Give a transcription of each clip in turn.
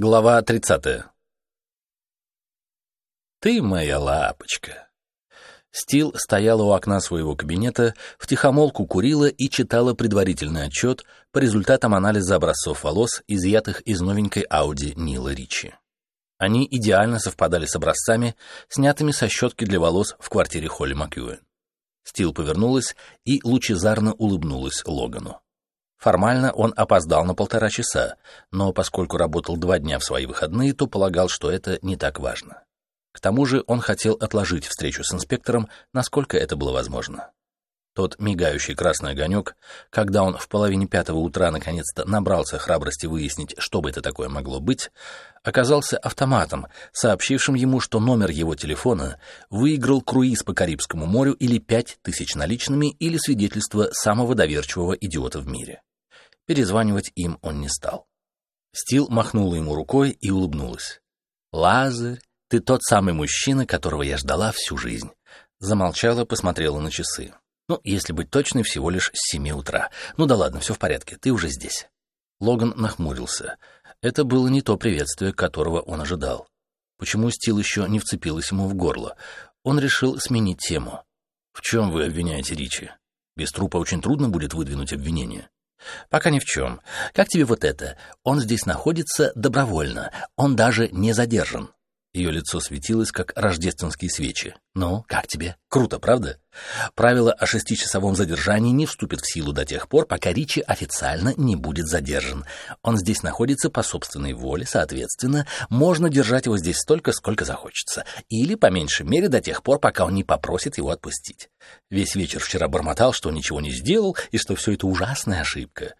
Глава 30. «Ты моя лапочка». Стил стояла у окна своего кабинета, втихомолку курила и читала предварительный отчет по результатам анализа образцов волос, изъятых из новенькой Ауди Нила Ричи. Они идеально совпадали с образцами, снятыми со щетки для волос в квартире Холли Макьюэн. Стил повернулась и лучезарно улыбнулась Логану. Формально он опоздал на полтора часа, но поскольку работал два дня в свои выходные, то полагал, что это не так важно. К тому же он хотел отложить встречу с инспектором, насколько это было возможно. Тот мигающий красный огонек, когда он в половине пятого утра наконец-то набрался храбрости выяснить, что бы это такое могло быть, оказался автоматом, сообщившим ему, что номер его телефона выиграл круиз по Карибскому морю или пять тысяч наличными или свидетельство самого доверчивого идиота в мире. Перезванивать им он не стал. Стил махнула ему рукой и улыбнулась. «Лазарь, ты тот самый мужчина, которого я ждала всю жизнь». Замолчала, посмотрела на часы. «Ну, если быть точной, всего лишь с семи утра. Ну да ладно, все в порядке, ты уже здесь». Логан нахмурился. Это было не то приветствие, которого он ожидал. Почему Стил еще не вцепилась ему в горло? Он решил сменить тему. «В чем вы обвиняете Ричи? Без трупа очень трудно будет выдвинуть обвинение». Пока ни в чем. Как тебе вот это? Он здесь находится добровольно. Он даже не задержан. Ее лицо светилось, как рождественские свечи. «Ну, как тебе? Круто, правда?» Правило о шестичасовом задержании не вступит в силу до тех пор, пока Ричи официально не будет задержан. Он здесь находится по собственной воле, соответственно, можно держать его здесь столько, сколько захочется. Или, по меньшей мере, до тех пор, пока он не попросит его отпустить. Весь вечер вчера бормотал, что ничего не сделал и что все это ужасная ошибка.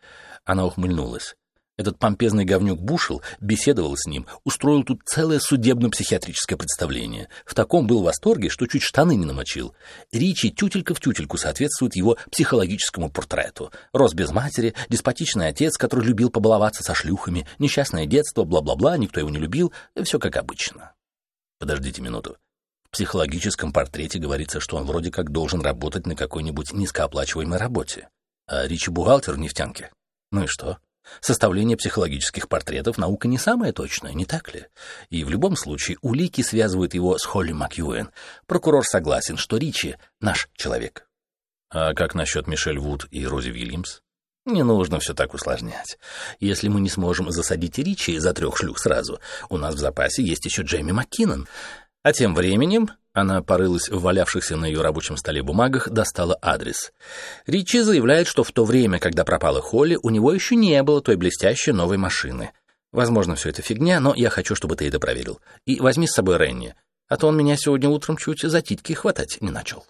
Она ухмыльнулась. Этот помпезный говнюк Бушел беседовал с ним, устроил тут целое судебно-психиатрическое представление. В таком был восторге, что чуть штаны не намочил. Ричи тютелька в тютельку соответствует его психологическому портрету. Рос без матери, деспотичный отец, который любил побаловаться со шлюхами, несчастное детство, бла-бла-бла, никто его не любил, все как обычно. Подождите минуту. В психологическом портрете говорится, что он вроде как должен работать на какой-нибудь низкооплачиваемой работе. А Ричи бухгалтер в нефтянке. Ну и что? Составление психологических портретов — наука не самая точная, не так ли? И в любом случае улики связывают его с Холли Макьюэн. Прокурор согласен, что Ричи — наш человек. А как насчет Мишель Вуд и Рози Вильямс? Не нужно все так усложнять. Если мы не сможем засадить Ричи за трех шлюх сразу, у нас в запасе есть еще Джейми МакКиннон. А тем временем она порылась в валявшихся на ее рабочем столе бумагах, достала адрес. Ричи заявляет, что в то время, когда пропала Холли, у него еще не было той блестящей новой машины. Возможно, все это фигня, но я хочу, чтобы ты это проверил. И возьми с собой Ренни, а то он меня сегодня утром чуть за титьки хватать не начал.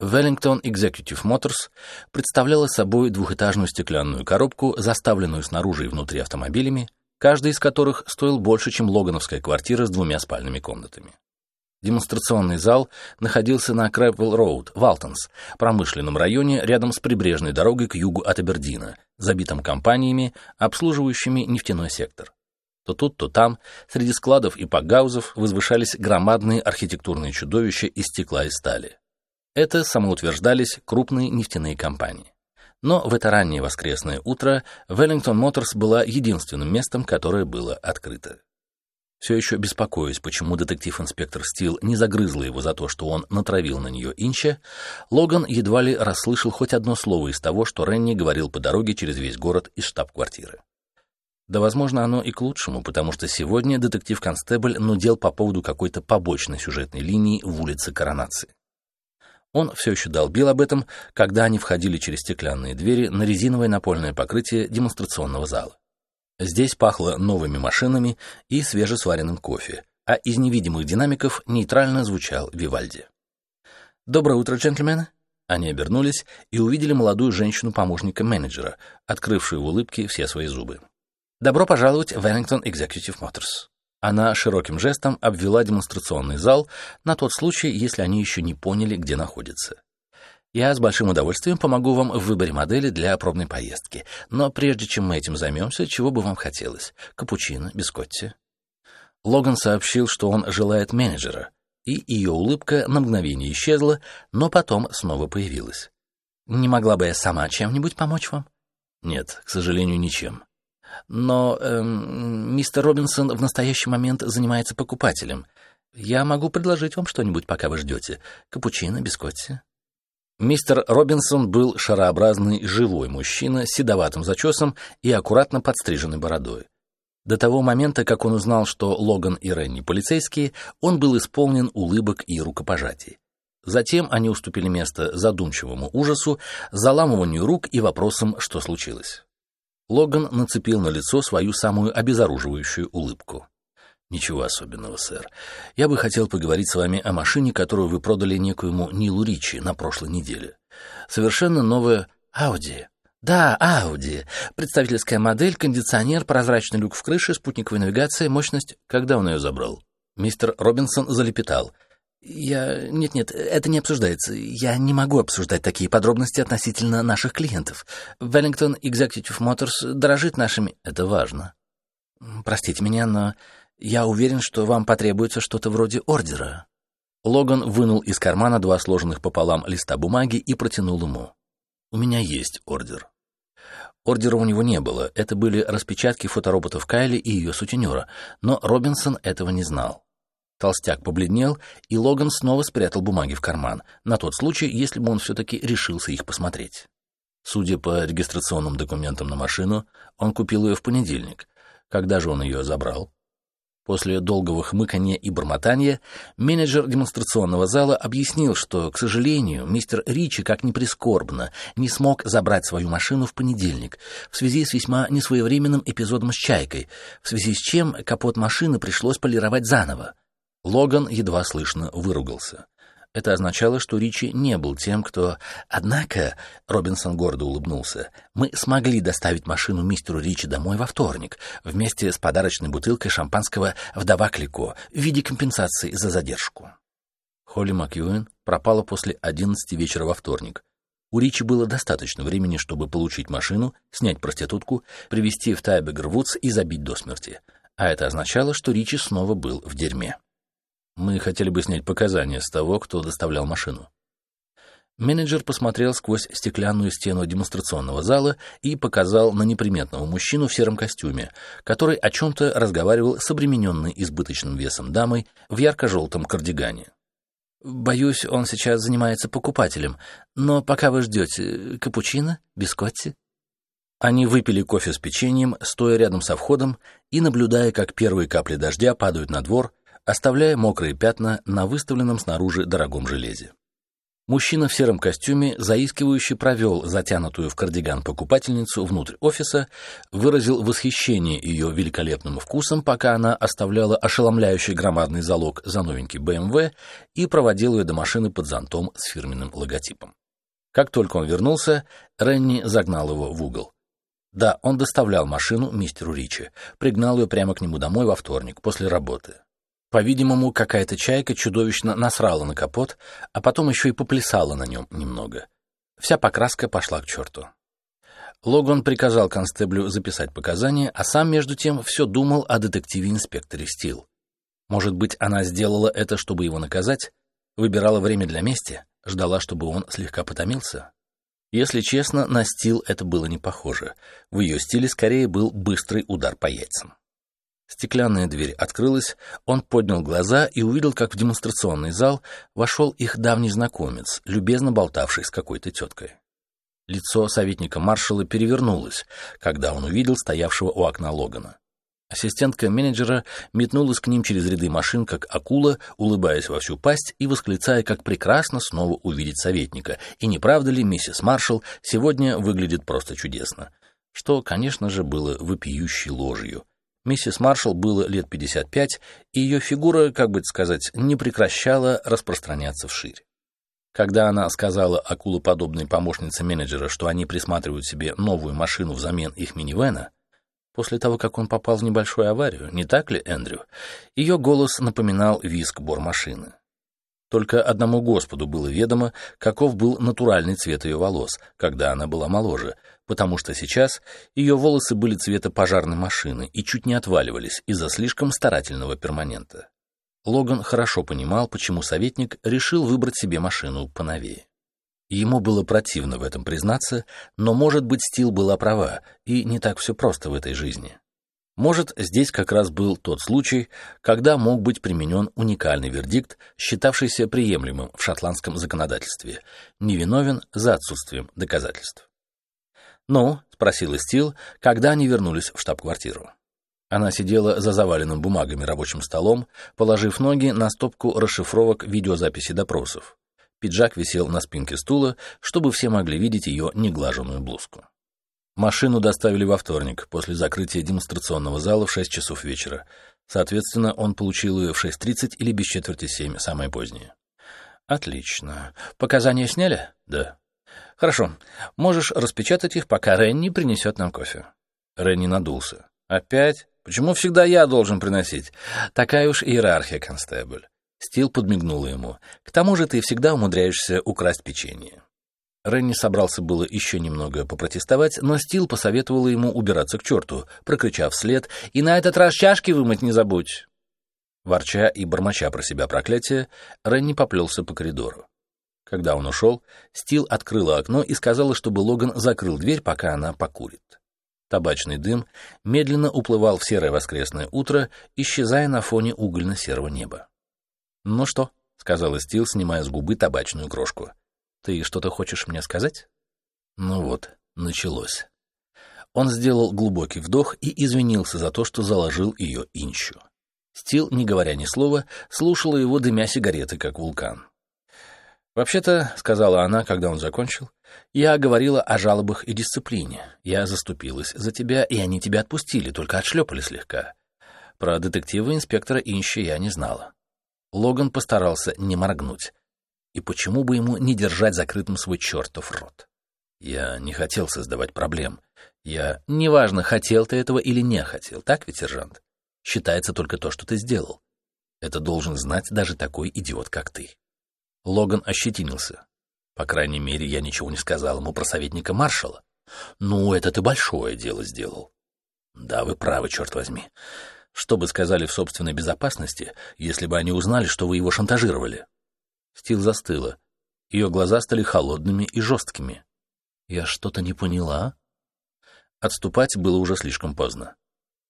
Wellington Executive Motors представляла собой двухэтажную стеклянную коробку, заставленную снаружи и внутри автомобилями, каждый из которых стоил больше, чем логановская квартира с двумя спальными комнатами. Демонстрационный зал находился на Крэпвелл-Роуд, Валтонс, промышленном районе рядом с прибрежной дорогой к югу от Абердина, забитым компаниями, обслуживающими нефтяной сектор. То тут, то там, среди складов и пакгаузов возвышались громадные архитектурные чудовища из стекла и стали. Это самоутверждались крупные нефтяные компании. Но в это раннее воскресное утро Wellington Motors была единственным местом, которое было открыто. Все еще беспокоясь, почему детектив-инспектор Стил не загрызла его за то, что он натравил на нее Инча, Логан едва ли расслышал хоть одно слово из того, что Ренни говорил по дороге через весь город из штаб-квартиры. Да, возможно, оно и к лучшему, потому что сегодня детектив-констебль нудел по поводу какой-то побочной сюжетной линии в улице Коронации. Он все еще долбил об этом, когда они входили через стеклянные двери на резиновое напольное покрытие демонстрационного зала. Здесь пахло новыми машинами и свежесваренным кофе, а из невидимых динамиков нейтрально звучал Вивальди. «Доброе утро, джентльмены!» Они обернулись и увидели молодую женщину-помощника менеджера, открывшую в улыбке все свои зубы. «Добро пожаловать в Wellington Executive Motors». Она широким жестом обвела демонстрационный зал на тот случай, если они еще не поняли, где находятся. Я с большим удовольствием помогу вам в выборе модели для пробной поездки. Но прежде чем мы этим займемся, чего бы вам хотелось? Капучино, бискотти?» Логан сообщил, что он желает менеджера, и ее улыбка на мгновение исчезла, но потом снова появилась. «Не могла бы я сама чем-нибудь помочь вам?» «Нет, к сожалению, ничем». Но эм, мистер Робинсон в настоящий момент занимается покупателем. Я могу предложить вам что-нибудь, пока вы ждете. Капучино, бискотти. Мистер Робинсон был шарообразный живой мужчина с седоватым зачесом и аккуратно подстриженной бородой. До того момента, как он узнал, что Логан и Ренни полицейские, он был исполнен улыбок и рукопожатий. Затем они уступили место задумчивому ужасу, заламыванию рук и вопросам, что случилось. Логан нацепил на лицо свою самую обезоруживающую улыбку. «Ничего особенного, сэр. Я бы хотел поговорить с вами о машине, которую вы продали некоему Нилу Ричи на прошлой неделе. Совершенно новая Ауди. Да, Ауди. Представительская модель, кондиционер, прозрачный люк в крыше, спутниковая навигация, мощность. Когда он ее забрал? Мистер Робинсон залепетал. Я... Нет-нет, это не обсуждается. Я не могу обсуждать такие подробности относительно наших клиентов. Wellington Executive Motors дорожит нашими... Это важно. Простите меня, но я уверен, что вам потребуется что-то вроде ордера. Логан вынул из кармана два сложенных пополам листа бумаги и протянул ему. У меня есть ордер. Ордера у него не было, это были распечатки фотороботов Кайли и ее сутенера, но Робинсон этого не знал. Толстяк побледнел, и Логан снова спрятал бумаги в карман, на тот случай, если бы он все-таки решился их посмотреть. Судя по регистрационным документам на машину, он купил ее в понедельник. Когда же он ее забрал? После долгого хмыканья и бормотания менеджер демонстрационного зала объяснил, что, к сожалению, мистер Ричи, как ни прискорбно, не смог забрать свою машину в понедельник в связи с весьма несвоевременным эпизодом с «Чайкой», в связи с чем капот машины пришлось полировать заново. Логан едва слышно выругался. Это означало, что Ричи не был тем, кто... Однако, Робинсон гордо улыбнулся, мы смогли доставить машину мистеру Ричи домой во вторник, вместе с подарочной бутылкой шампанского «Вдова Клико» в виде компенсации за задержку. Холли Макьюэн пропала после 11 вечера во вторник. У Ричи было достаточно времени, чтобы получить машину, снять проститутку, привезти в Тайбегер-Вудс и забить до смерти. А это означало, что Ричи снова был в дерьме. Мы хотели бы снять показания с того, кто доставлял машину. Менеджер посмотрел сквозь стеклянную стену демонстрационного зала и показал на неприметного мужчину в сером костюме, который о чем-то разговаривал с обремененной избыточным весом дамой в ярко-желтом кардигане. «Боюсь, он сейчас занимается покупателем, но пока вы ждете капучино, бискотти?» Они выпили кофе с печеньем, стоя рядом со входом и наблюдая, как первые капли дождя падают на двор, оставляя мокрые пятна на выставленном снаружи дорогом железе. Мужчина в сером костюме заискивающе провел затянутую в кардиган покупательницу внутрь офиса, выразил восхищение ее великолепным вкусом, пока она оставляла ошеломляющий громадный залог за новенький БМВ и проводил ее до машины под зонтом с фирменным логотипом. Как только он вернулся, Ренни загнал его в угол. Да, он доставлял машину мистеру Ричи, пригнал ее прямо к нему домой во вторник, после работы. По-видимому, какая-то чайка чудовищно насрала на капот, а потом еще и поплясала на нем немного. Вся покраска пошла к черту. Логан приказал констеблю записать показания, а сам, между тем, все думал о детективе-инспекторе Стил. Может быть, она сделала это, чтобы его наказать? Выбирала время для мести? Ждала, чтобы он слегка потомился? Если честно, на Стил это было не похоже. В ее стиле скорее был быстрый удар по яйцам. Стеклянная дверь открылась, он поднял глаза и увидел, как в демонстрационный зал вошел их давний знакомец, любезно болтавший с какой-то теткой. Лицо советника маршала перевернулось, когда он увидел стоявшего у окна Логана. Ассистентка менеджера метнулась к ним через ряды машин, как акула, улыбаясь во всю пасть и восклицая, как прекрасно снова увидеть советника. И не правда ли, миссис Маршалл сегодня выглядит просто чудесно? Что, конечно же, было вопиющей ложью. Миссис Маршалл было лет 55, и ее фигура, как бы сказать, не прекращала распространяться вширь. Когда она сказала акулоподобной помощнице менеджера, что они присматривают себе новую машину взамен их минивэна, после того, как он попал в небольшую аварию, не так ли, Эндрю, ее голос напоминал визг бормашины. Только одному Господу было ведомо, каков был натуральный цвет ее волос, когда она была моложе, потому что сейчас ее волосы были цвета пожарной машины и чуть не отваливались из-за слишком старательного перманента. Логан хорошо понимал, почему советник решил выбрать себе машину поновее. Ему было противно в этом признаться, но, может быть, Стил была права, и не так все просто в этой жизни. Может, здесь как раз был тот случай, когда мог быть применен уникальный вердикт, считавшийся приемлемым в шотландском законодательстве, невиновен за отсутствием доказательств. «Ну?» — спросила Стил, когда они вернулись в штаб-квартиру. Она сидела за заваленным бумагами рабочим столом, положив ноги на стопку расшифровок видеозаписи допросов. Пиджак висел на спинке стула, чтобы все могли видеть ее неглаженную блузку. Машину доставили во вторник, после закрытия демонстрационного зала в 6 часов вечера. Соответственно, он получил ее в 6.30 или без четверти 7, самое позднее. Отлично. Показания сняли? Да. Хорошо. Можешь распечатать их, пока Ренни принесет нам кофе. Ренни надулся. Опять? Почему всегда я должен приносить? Такая уж иерархия, констебль. Стил подмигнула ему. «К тому же ты всегда умудряешься украсть печенье». Ренни собрался было еще немного попротестовать, но Стил посоветовала ему убираться к черту, прокричав вслед «И на этот раз чашки вымыть не забудь!». Ворча и бормоча про себя проклятие, Ренни поплелся по коридору. Когда он ушел, Стил открыла окно и сказала, чтобы Логан закрыл дверь, пока она покурит. Табачный дым медленно уплывал в серое воскресное утро, исчезая на фоне угольно-серого неба. «Ну что?» — сказала Стил, снимая с губы табачную крошку. «Ты что-то хочешь мне сказать?» Ну вот, началось. Он сделал глубокий вдох и извинился за то, что заложил ее инчу. Стил, не говоря ни слова, слушала его, дымя сигареты, как вулкан. «Вообще-то», — сказала она, когда он закончил, — «я говорила о жалобах и дисциплине. Я заступилась за тебя, и они тебя отпустили, только отшлепали слегка. Про детектива инспектора Инщи я не знала. Логан постарался не моргнуть. И почему бы ему не держать закрытым свой чертов рот? Я не хотел создавать проблем. Я... Неважно, хотел ты этого или не хотел, так ведь, сержант? Считается только то, что ты сделал. Это должен знать даже такой идиот, как ты. Логан ощетинился. По крайней мере, я ничего не сказал ему про советника маршала. Ну, это ты большое дело сделал. Да, вы правы, черт возьми. Что бы сказали в собственной безопасности, если бы они узнали, что вы его шантажировали? Стил застыла. Ее глаза стали холодными и жесткими. Я что-то не поняла. Отступать было уже слишком поздно.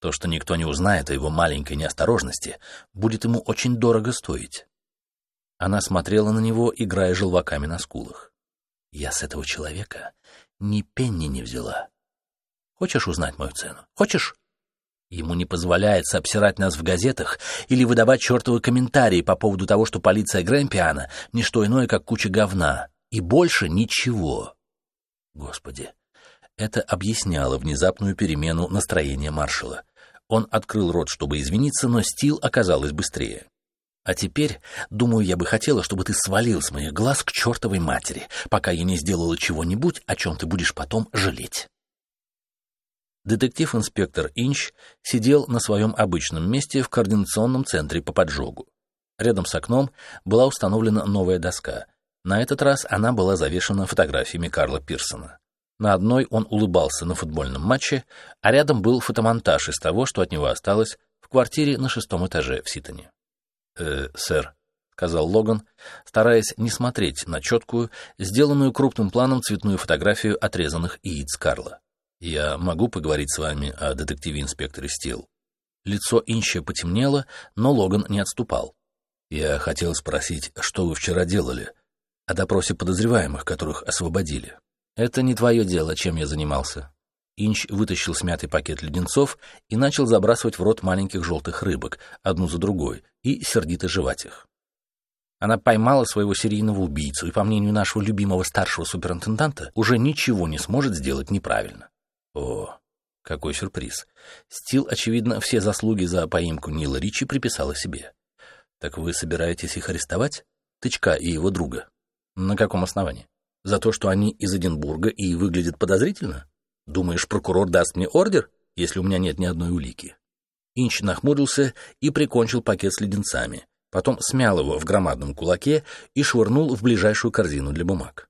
То, что никто не узнает о его маленькой неосторожности, будет ему очень дорого стоить. Она смотрела на него, играя желваками на скулах. Я с этого человека ни пенни не взяла. Хочешь узнать мою цену? Хочешь? Ему не позволяется обсирать нас в газетах или выдавать чертовы комментарии по поводу того, что полиция Грэмпиана — не что иное, как куча говна. И больше ничего. Господи, это объясняло внезапную перемену настроения маршала. Он открыл рот, чтобы извиниться, но Стил оказалась быстрее. А теперь, думаю, я бы хотела, чтобы ты свалил с моих глаз к чертовой матери, пока я не сделала чего-нибудь, о чем ты будешь потом жалеть. Детектив-инспектор Инч сидел на своем обычном месте в координационном центре по поджогу. Рядом с окном была установлена новая доска. На этот раз она была завешена фотографиями Карла Пирсона. На одной он улыбался на футбольном матче, а рядом был фотомонтаж из того, что от него осталось в квартире на шестом этаже в Ситоне. «Э, сэр», — сказал Логан, стараясь не смотреть на четкую, сделанную крупным планом цветную фотографию отрезанных яиц Карла. «Я могу поговорить с вами о детективе-инспекторе Стил?» Лицо Инча потемнело, но Логан не отступал. «Я хотел спросить, что вы вчера делали? О допросе подозреваемых, которых освободили». «Это не твое дело, чем я занимался». Инч вытащил смятый пакет леденцов и начал забрасывать в рот маленьких желтых рыбок, одну за другой, и сердито жевать их. Она поймала своего серийного убийцу и, по мнению нашего любимого старшего суперинтенданта, уже ничего не сможет сделать неправильно. О, какой сюрприз. Стил, очевидно, все заслуги за поимку Нила Ричи приписала себе. Так вы собираетесь их арестовать? Тычка и его друга. На каком основании? За то, что они из Эдинбурга и выглядят подозрительно? Думаешь, прокурор даст мне ордер, если у меня нет ни одной улики? Инч нахмурился и прикончил пакет с леденцами, потом смял его в громадном кулаке и швырнул в ближайшую корзину для бумаг.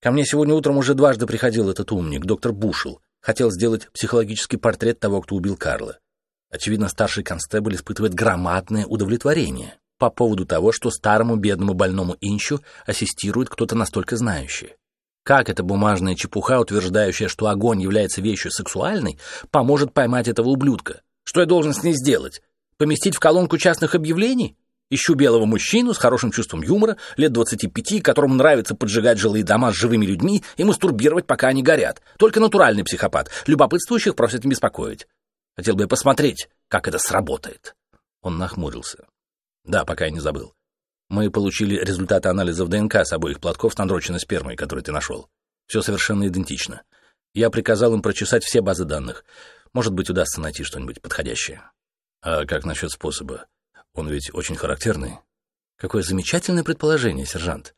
Ко мне сегодня утром уже дважды приходил этот умник, доктор Бушел. Хотел сделать психологический портрет того, кто убил Карла. Очевидно, старший констебль испытывает громадное удовлетворение. по поводу того, что старому бедному больному Инчу ассистирует кто-то настолько знающий. Как эта бумажная чепуха, утверждающая, что огонь является вещью сексуальной, поможет поймать этого ублюдка? Что я должен с ней сделать? Поместить в колонку частных объявлений? Ищу белого мужчину с хорошим чувством юмора, лет 25, которому нравится поджигать жилые дома с живыми людьми и мастурбировать, пока они горят. Только натуральный психопат. Любопытствующих просят не беспокоить. Хотел бы я посмотреть, как это сработает. Он нахмурился. Да, пока я не забыл. Мы получили результаты анализов ДНК с обоих платков с надроченной спермой, который ты нашел. Все совершенно идентично. Я приказал им прочесать все базы данных. Может быть, удастся найти что-нибудь подходящее. А как насчет способа? Он ведь очень характерный. Какое замечательное предположение, сержант.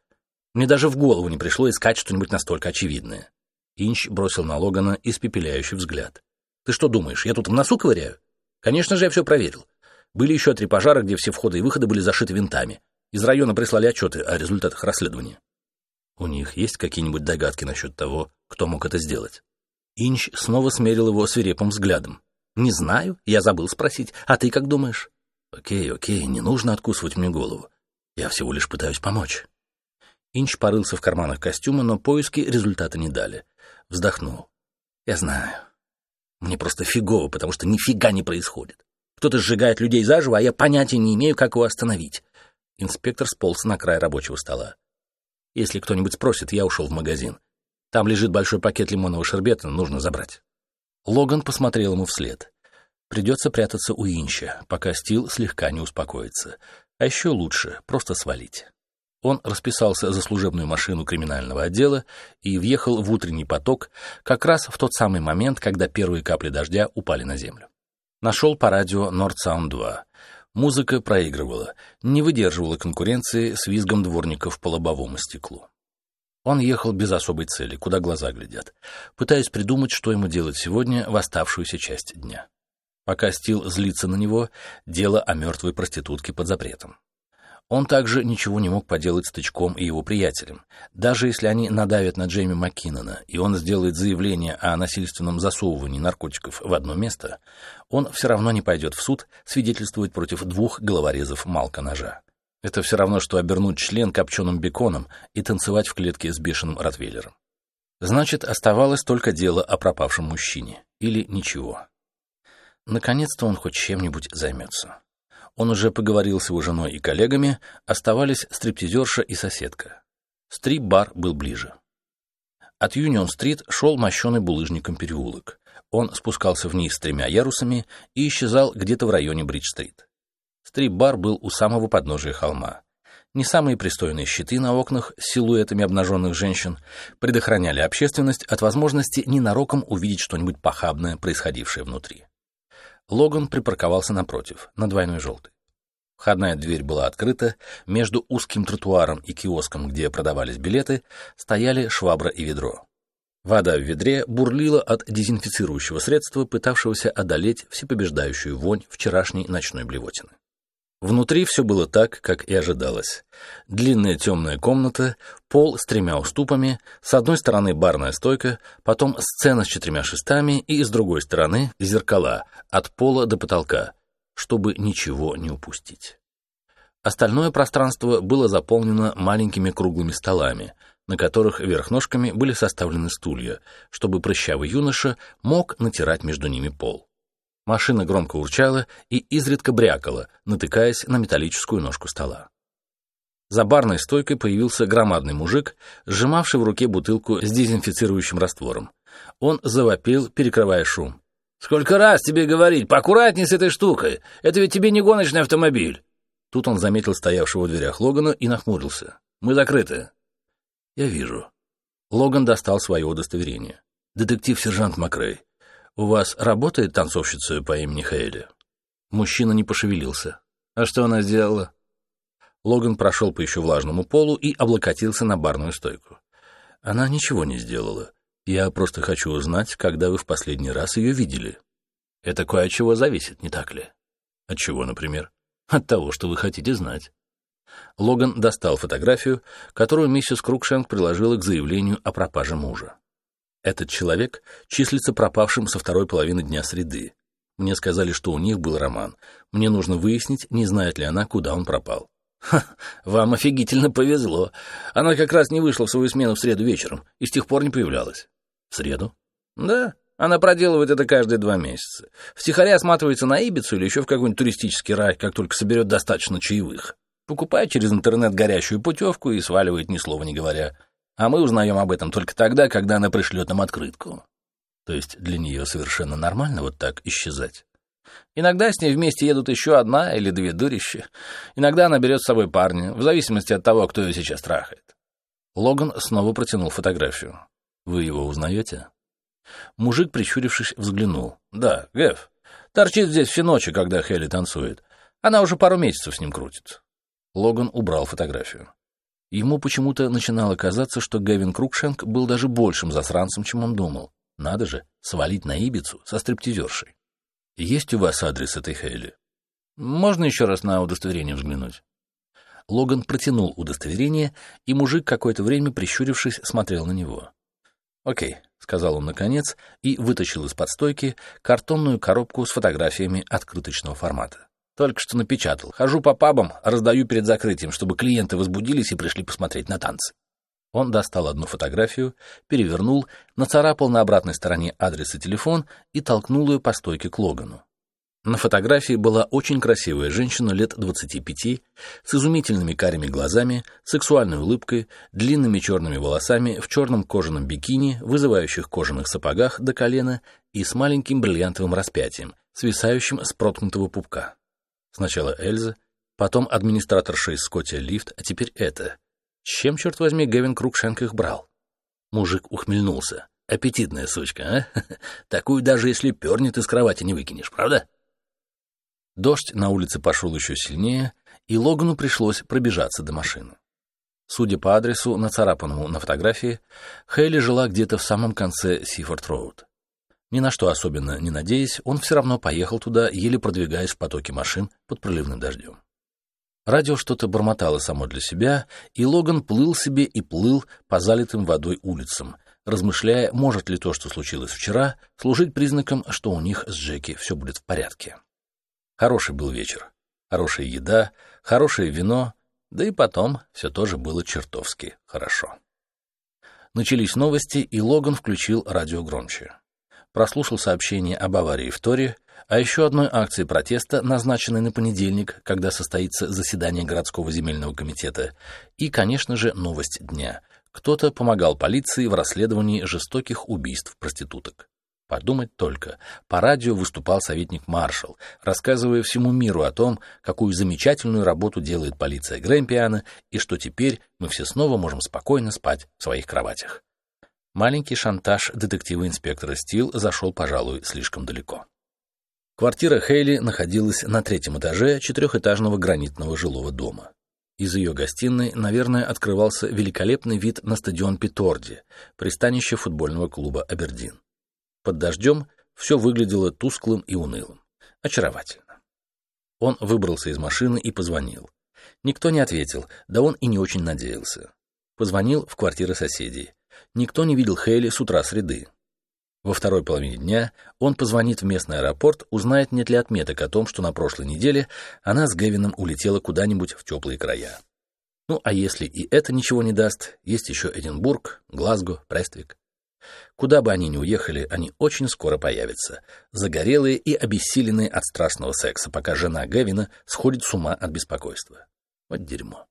Мне даже в голову не пришло искать что-нибудь настолько очевидное. Инч бросил на Логана испепеляющий взгляд. Ты что думаешь, я тут в носу ковыряю? Конечно же, я все проверил. Были еще три пожара, где все входы и выходы были зашиты винтами. Из района прислали отчеты о результатах расследования. У них есть какие-нибудь догадки насчет того, кто мог это сделать? Инч снова смерил его свирепым взглядом. «Не знаю, я забыл спросить. А ты как думаешь?» «Окей, окей, не нужно откусывать мне голову. Я всего лишь пытаюсь помочь». Инч порылся в карманах костюма, но поиски результата не дали. Вздохнул. «Я знаю. Мне просто фигово, потому что нифига не происходит. Кто-то сжигает людей заживо, а я понятия не имею, как его остановить. Инспектор сполз на край рабочего стола. Если кто-нибудь спросит, я ушел в магазин. Там лежит большой пакет лимонного шербета, нужно забрать. Логан посмотрел ему вслед. Придется прятаться у Инча, пока Стил слегка не успокоится. А еще лучше просто свалить. Он расписался за служебную машину криминального отдела и въехал в утренний поток как раз в тот самый момент, когда первые капли дождя упали на землю. Нашел по радио Нордсаунд 2. Музыка проигрывала, не выдерживала конкуренции с визгом дворников по лобовому стеклу. Он ехал без особой цели, куда глаза глядят, пытаясь придумать, что ему делать сегодня в оставшуюся часть дня. Пока Стил злится на него, дело о мертвой проститутке под запретом. Он также ничего не мог поделать с Тычком и его приятелем. Даже если они надавят на Джейми Маккинона, и он сделает заявление о насильственном засовывании наркотиков в одно место, он все равно не пойдет в суд свидетельствовать против двух головорезов Малка-ножа. Это все равно, что обернуть член копченым беконом и танцевать в клетке с бешеным ротвейлером. Значит, оставалось только дело о пропавшем мужчине. Или ничего. Наконец-то он хоть чем-нибудь займется. Он уже поговорил с его женой и коллегами, оставались стриптизерша и соседка. Стрип-бар был ближе. От Юнион-стрит шел мощеный булыжником переулок. Он спускался вниз с тремя ярусами и исчезал где-то в районе Бридж-стрит. Стрип-бар был у самого подножия холма. Не самые пристойные щиты на окнах с силуэтами обнаженных женщин предохраняли общественность от возможности ненароком увидеть что-нибудь похабное, происходившее внутри. Логан припарковался напротив, на двойной желтый. Входная дверь была открыта, между узким тротуаром и киоском, где продавались билеты, стояли швабра и ведро. Вода в ведре бурлила от дезинфицирующего средства, пытавшегося одолеть всепобеждающую вонь вчерашней ночной блевотины. Внутри все было так, как и ожидалось. Длинная темная комната, пол с тремя уступами, с одной стороны барная стойка, потом сцена с четырьмя шестами и с другой стороны зеркала, от пола до потолка, чтобы ничего не упустить. Остальное пространство было заполнено маленькими круглыми столами, на которых вверх ножками были составлены стулья, чтобы прыщавый юноша мог натирать между ними пол. Машина громко урчала и изредка брякала, натыкаясь на металлическую ножку стола. За барной стойкой появился громадный мужик, сжимавший в руке бутылку с дезинфицирующим раствором. Он завопил, перекрывая шум. «Сколько раз тебе говорить, поаккуратней с этой штукой! Это ведь тебе не гоночный автомобиль!» Тут он заметил стоявшего в дверях Логана и нахмурился. «Мы закрыты». «Я вижу». Логан достал свое удостоверение. «Детектив-сержант Макрей. «У вас работает танцовщица по имени Хейли?» Мужчина не пошевелился. «А что она сделала?» Логан прошел по еще влажному полу и облокотился на барную стойку. «Она ничего не сделала. Я просто хочу узнать, когда вы в последний раз ее видели. Это кое от чего зависит, не так ли?» «От чего, например?» «От того, что вы хотите знать». Логан достал фотографию, которую миссис Крукшенк приложила к заявлению о пропаже мужа. Этот человек числится пропавшим со второй половины дня среды. Мне сказали, что у них был роман. Мне нужно выяснить, не знает ли она, куда он пропал. Ха, вам офигительно повезло. Она как раз не вышла в свою смену в среду вечером и с тех пор не появлялась. В среду? Да. Она проделывает это каждые два месяца. Втихаря сматывается на Ибицу или еще в какой-нибудь туристический рай, как только соберет достаточно чаевых. Покупает через интернет горящую путевку и сваливает ни слова не говоря. А мы узнаем об этом только тогда, когда она пришлет нам открытку. То есть для нее совершенно нормально вот так исчезать. Иногда с ней вместе едут еще одна или две дурища. Иногда она берет с собой парня, в зависимости от того, кто ее сейчас трахает. Логан снова протянул фотографию. «Вы его узнаете?» Мужик, прищурившись, взглянул. «Да, Гэв. Торчит здесь все ночи, когда Хелли танцует. Она уже пару месяцев с ним крутит». Логан убрал фотографию. Ему почему-то начинало казаться, что Гэвин Крукшенк был даже большим засранцем, чем он думал. Надо же, свалить на Ибицу со стриптизершей. Есть у вас адрес этой Хейли? Можно еще раз на удостоверение взглянуть? Логан протянул удостоверение, и мужик какое-то время, прищурившись, смотрел на него. «Окей», — сказал он наконец, и вытащил из-под стойки картонную коробку с фотографиями открыточного формата. «Только что напечатал. Хожу по пабам, раздаю перед закрытием, чтобы клиенты возбудились и пришли посмотреть на танцы». Он достал одну фотографию, перевернул, нацарапал на обратной стороне адрес и телефон и толкнул ее по стойке к Логану. На фотографии была очень красивая женщина лет 25, с изумительными карими глазами, сексуальной улыбкой, длинными черными волосами, в черном кожаном бикини, вызывающих кожаных сапогах до колена и с маленьким бриллиантовым распятием, свисающим с проткнутого пупка. Сначала Эльза, потом администраторша из Скотти Лифт, а теперь это — чем, черт возьми, Гевин Крукшенк их брал? Мужик ухмельнулся. Аппетитная сучка, а? Такую даже если пернет из кровати не выкинешь, правда? Дождь на улице пошел еще сильнее, и Логану пришлось пробежаться до машины. Судя по адресу, нацарапанному на фотографии, Хейли жила где-то в самом конце Сифорд-Роуд. Ни на что особенно не надеясь, он все равно поехал туда, еле продвигаясь в потоке машин под проливным дождем. Радио что-то бормотало само для себя, и Логан плыл себе и плыл по залитым водой улицам, размышляя, может ли то, что случилось вчера, служить признаком, что у них с Джеки все будет в порядке. Хороший был вечер. Хорошая еда, хорошее вино, да и потом все тоже было чертовски хорошо. Начались новости, и Логан включил радио громче. Прослушал сообщение об аварии в Торе, а еще одной акции протеста, назначенной на понедельник, когда состоится заседание городского земельного комитета, и, конечно же, новость дня. Кто-то помогал полиции в расследовании жестоких убийств проституток. Подумать только, по радио выступал советник Маршал, рассказывая всему миру о том, какую замечательную работу делает полиция Грэмпиана и что теперь мы все снова можем спокойно спать в своих кроватях. Маленький шантаж детектива-инспектора Стил зашел, пожалуй, слишком далеко. Квартира Хейли находилась на третьем этаже четырехэтажного гранитного жилого дома. Из ее гостиной, наверное, открывался великолепный вид на стадион Питорди, пристанище футбольного клуба «Абердин». Под дождем все выглядело тусклым и унылым. Очаровательно. Он выбрался из машины и позвонил. Никто не ответил, да он и не очень надеялся. Позвонил в квартиры соседей. Никто не видел Хейли с утра среды. Во второй половине дня он позвонит в местный аэропорт, узнает, нет ли отметок о том, что на прошлой неделе она с Гевином улетела куда-нибудь в теплые края. Ну, а если и это ничего не даст, есть еще Эдинбург, Глазго, Прествик. Куда бы они ни уехали, они очень скоро появятся, загорелые и обессиленные от страстного секса, пока жена Гевина сходит с ума от беспокойства. Вот дерьмо.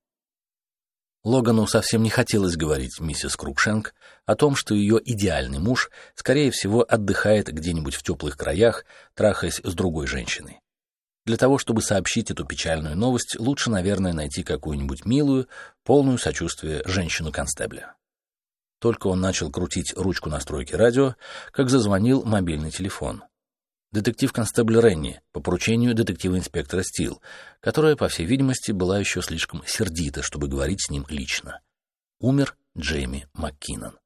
Логану совсем не хотелось говорить миссис Крукшенк о том, что ее идеальный муж, скорее всего, отдыхает где-нибудь в теплых краях, трахаясь с другой женщиной. Для того, чтобы сообщить эту печальную новость, лучше, наверное, найти какую-нибудь милую, полную сочувствия женщину-констебля. Только он начал крутить ручку настройки радио, как зазвонил мобильный телефон детектив-констебль Ренни по поручению детектива-инспектора Стил, которая, по всей видимости, была еще слишком сердита, чтобы говорить с ним лично. Умер Джейми МакКиннон.